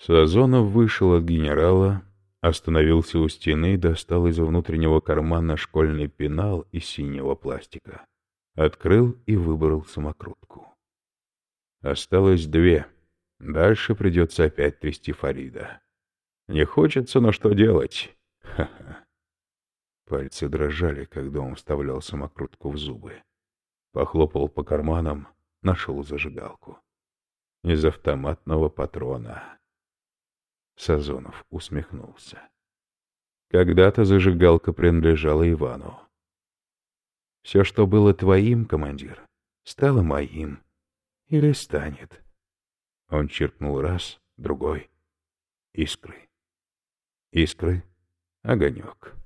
Сазонов вышел от генерала, остановился у стены и достал из внутреннего кармана школьный пенал из синего пластика. Открыл и выбрал самокрутку. Осталось две. Дальше придется опять трясти Фарида. Не хочется, но что делать? Ха-ха. Пальцы дрожали, когда он вставлял самокрутку в зубы. Похлопал по карманам, нашел зажигалку. Из автоматного патрона. Сазонов усмехнулся. Когда-то зажигалка принадлежала Ивану. Все, что было твоим, командир, стало моим. Или станет. Он чиркнул раз, другой. Искры. Искры. Огонек.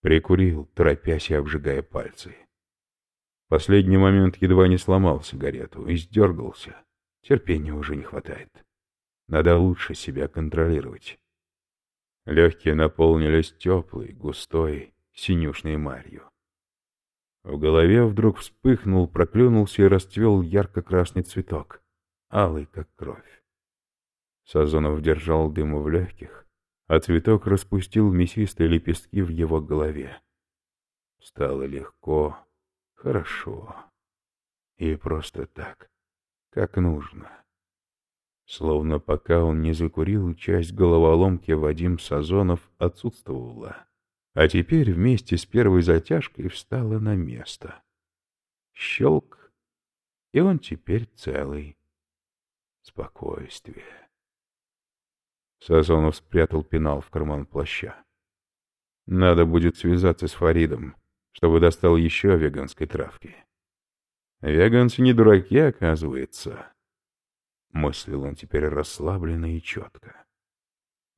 Прикурил, торопясь и обжигая пальцы. Последний момент едва не сломал сигарету, и сдергался. Терпения уже не хватает. Надо лучше себя контролировать. Легкие наполнились теплой, густой, синюшной марью. В голове вдруг вспыхнул, проклюнулся и расцвел ярко-красный цветок, алый, как кровь. Сазонов держал дым в легких, а цветок распустил мясистые лепестки в его голове. Стало легко, хорошо и просто так, как нужно. Словно пока он не закурил, часть головоломки Вадим Сазонов отсутствовала, а теперь вместе с первой затяжкой встала на место. Щелк, и он теперь целый. Спокойствие. Сазонов спрятал пенал в карман плаща. Надо будет связаться с Фаридом, чтобы достал еще веганской травки. Веганцы не дураки, оказывается. Мыслил он теперь расслабленно и четко.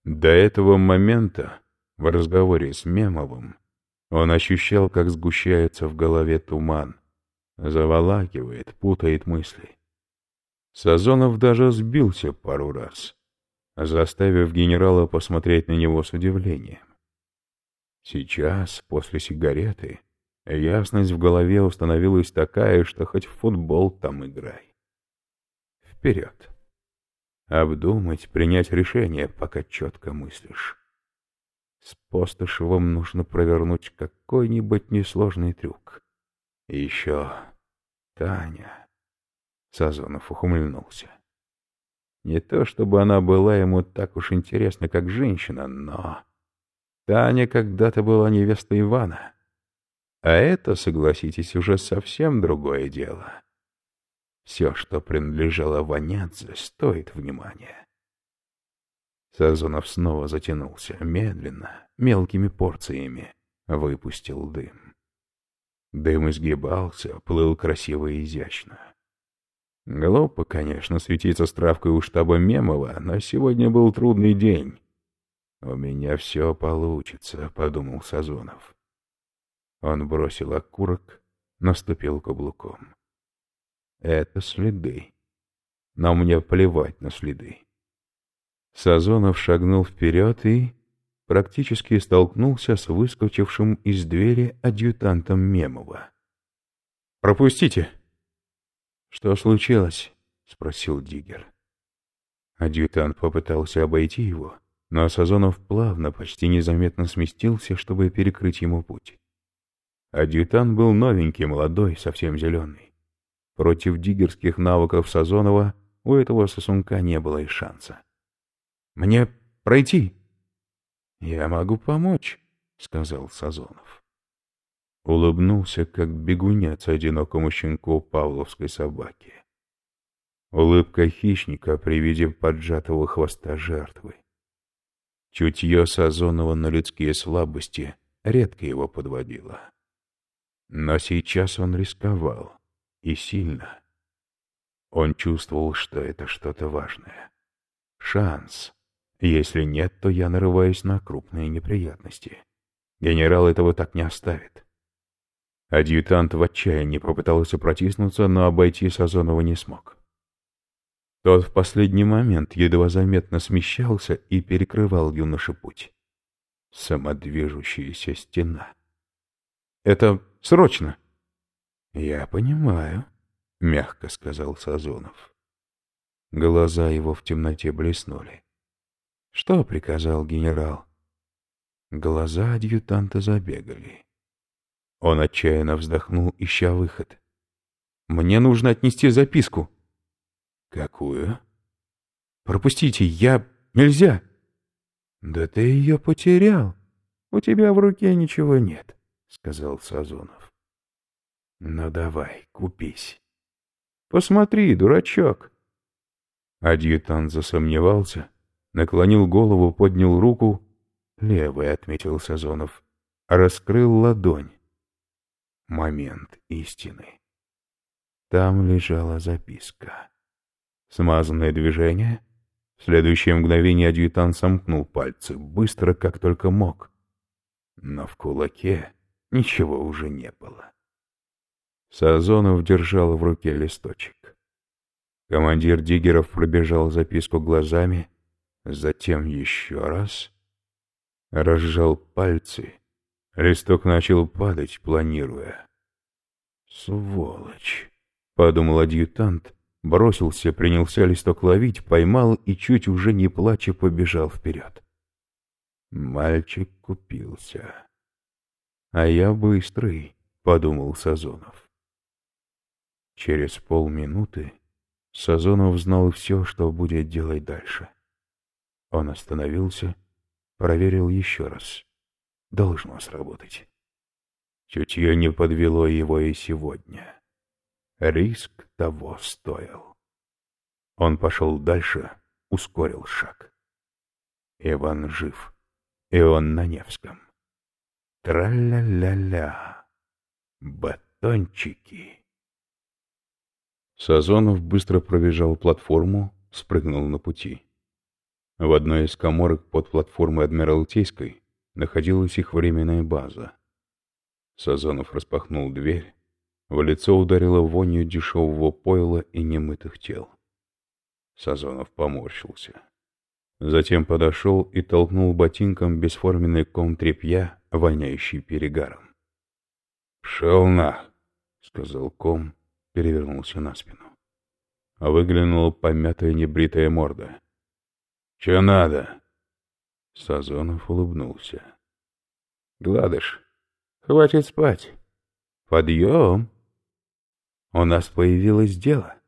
До этого момента, в разговоре с Мемовым, он ощущал, как сгущается в голове туман, заволакивает, путает мысли. Сазонов даже сбился пару раз, заставив генерала посмотреть на него с удивлением. Сейчас, после сигареты, ясность в голове установилась такая, что хоть в футбол там играй. Вперед. Обдумать, принять решение, пока четко мыслишь. С Постышевым нужно провернуть какой-нибудь несложный трюк. И еще Таня. Сазонов ухмыльнулся. Не то чтобы она была ему так уж интересна, как женщина, но... Таня когда-то была невестой Ивана. А это, согласитесь, уже совсем другое дело. Все, что принадлежало Ванядзе, стоит внимания. Сазонов снова затянулся, медленно, мелкими порциями, выпустил дым. Дым изгибался, плыл красиво и изящно. Глупо, конечно, светиться с травкой у штаба Мемова, но сегодня был трудный день. «У меня все получится», — подумал Сазонов. Он бросил окурок, наступил каблуком. Это следы. Но мне плевать на следы. Сазонов шагнул вперед и практически столкнулся с выскочившим из двери адъютантом Мемова. «Пропустите!» «Что случилось?» — спросил Диггер. Адъютант попытался обойти его, но Сазонов плавно, почти незаметно сместился, чтобы перекрыть ему путь. Адъютант был новенький, молодой, совсем зеленый. Против диггерских навыков Сазонова у этого сосунка не было и шанса. «Мне пройти?» «Я могу помочь», — сказал Сазонов. Улыбнулся, как бегунец одинокому щенку павловской собаки. Улыбка хищника при виде поджатого хвоста жертвы. Чутье Сазонова на людские слабости редко его подводило. Но сейчас он рисковал и сильно. Он чувствовал, что это что-то важное. Шанс. Если нет, то я нарываюсь на крупные неприятности. Генерал этого так не оставит. Адъютант в отчаянии попытался протиснуться, но обойти Сазонова не смог. Тот в последний момент едва заметно смещался и перекрывал юноше путь. Самодвижущаяся стена. «Это срочно!» «Я понимаю», — мягко сказал Сазонов. Глаза его в темноте блеснули. «Что приказал генерал?» Глаза адъютанта забегали. Он отчаянно вздохнул, ища выход. «Мне нужно отнести записку». «Какую?» «Пропустите, я... нельзя!» «Да ты ее потерял. У тебя в руке ничего нет», — сказал Сазонов. «Ну давай, купись». «Посмотри, дурачок». Адъютант засомневался, наклонил голову, поднял руку. «Левый», — отметил Сазонов, — раскрыл ладонь момент истины. Там лежала записка. Смазанное движение. В следующее мгновение адъютант сомкнул пальцы, быстро, как только мог. Но в кулаке ничего уже не было. Сазонов держал в руке листочек. Командир Диггеров пробежал записку глазами, затем еще раз, разжал пальцы Листок начал падать, планируя. «Сволочь!» — подумал адъютант, бросился, принялся листок ловить, поймал и чуть уже не плача побежал вперед. Мальчик купился. «А я быстрый», — подумал Сазонов. Через полминуты Сазонов знал все, что будет делать дальше. Он остановился, проверил еще раз должно сработать. Чутье не подвело его и сегодня. Риск того стоил. Он пошел дальше, ускорил шаг. Иван жив, и он на Невском. Тра-ля-ля-ля, батончики. Сазонов быстро пробежал платформу, спрыгнул на пути. В одной из коморок под платформой Адмиралтейской находилась их временная база. Сазонов распахнул дверь, в лицо ударило вонью дешевого пойла и немытых тел. Сазонов поморщился. Затем подошел и толкнул ботинком бесформенный ком тряпья, воняющий перегаром. «Пшел на!» — сказал ком, перевернулся на спину. Выглянула помятая небритая морда. «Че надо?» Сазонов улыбнулся. «Гладыш, хватит спать. Подъем! У нас появилось дело».